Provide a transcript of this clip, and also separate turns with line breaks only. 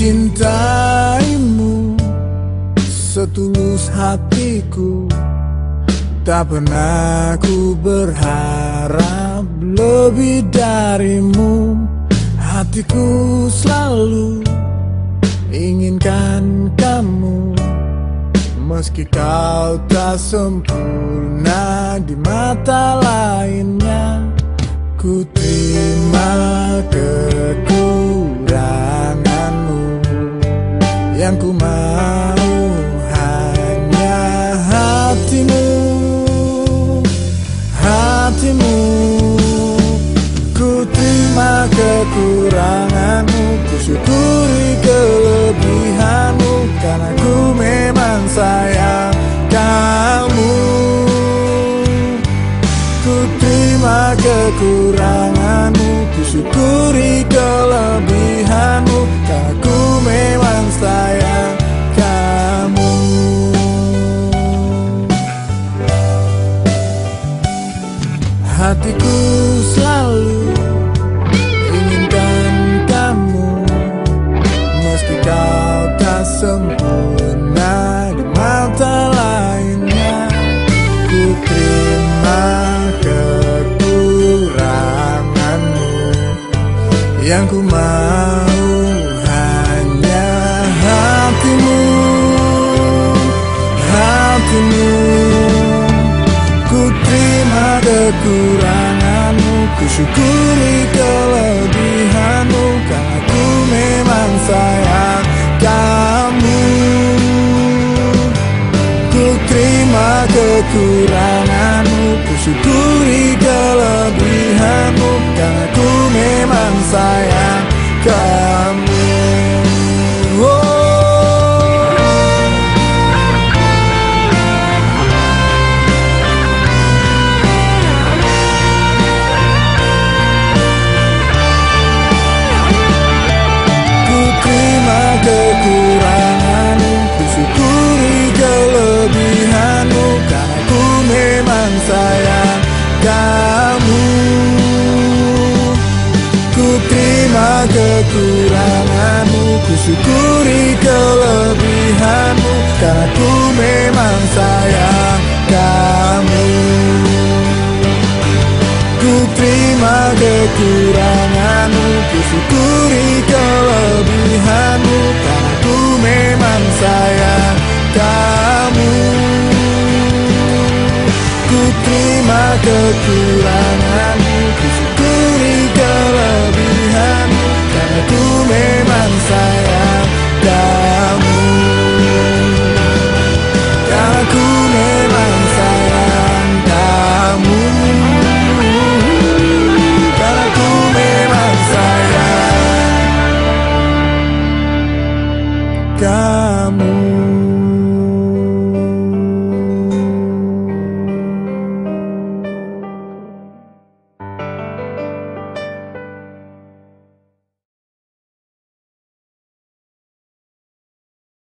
mencintaimu. Setulus hatiku Tak pernah ku berharap lebih darimu. Hatiku selalu inginkan kamu. Meski kau tak sempurna di mata lainnya ku mau hanya hatimu Hatimu. Ku terima kekuranganmu Ku syukuri kelebihanmu Karena ku memang sayang kamu. Ku terima kekuranganmu Ku syukuri kelebihanmu Karena ku memang Hatiku selalu inginkan kamu. Meski kau tak sempurna di mata lainnya Ku terima kekuranganmu. Yang ku mau kekuranganmu Ku syukuri kelebihanmu Karena ku memang sayang kamu. Ku terima kekuranganmu Ku syukuri kelebihanmu Karena ku memang sayang terima kekuranganmu Ku syukuri kelebihanmu Karena ku memang sayang kamu. Ku terima kekuranganmu Ku syukuri kelebihanmu Karena ku memang sayang kamu. Ku terima kekuranganmu